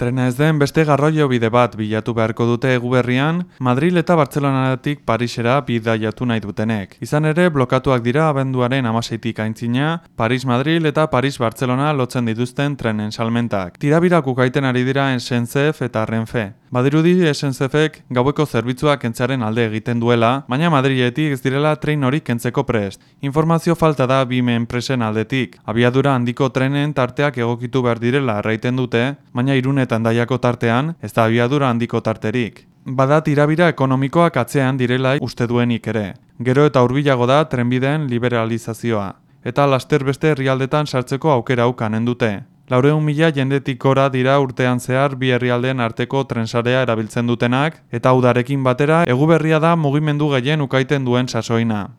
Trena ez den beste garroio bide bat bilatu beharko dute eguberrian, Madrid eta Bartzelonaratik Parisera bidaiatu nahi dutenek. Izan ere, blokatuak dira abenduaren amaseitik aintzina, Paris-Madrid eta Paris-Bartzelona lotzen dituzten trenen salmentak. Tirabirak ukaiten ari dira Ensenzef eta Renfe. Badirudi Ensenzefek gaueko zerbitzuak kentzaren alde egiten duela, baina Madridetik ez direla tren hori kentzeko prest. Informazio falta da bime enpresen aldetik. Abiadura handiko trenen tarteak egokitu behar direla erraiten dute, baina irunet eta andaiako tartean, ez da abiadura handiko tarterik. Badat irabira ekonomikoak atzean direla uste duenik ere. Gero eta hurbilago da trenbideen liberalizazioa. Eta laster beste herrialdetan sartzeko aukera ukanen dute. Laureun mila jendetik ora dira urtean zehar bi herrialdeen arteko trensarea erabiltzen dutenak, eta udarekin batera eguberria da mugimendu gehien ukaiten duen sasoina.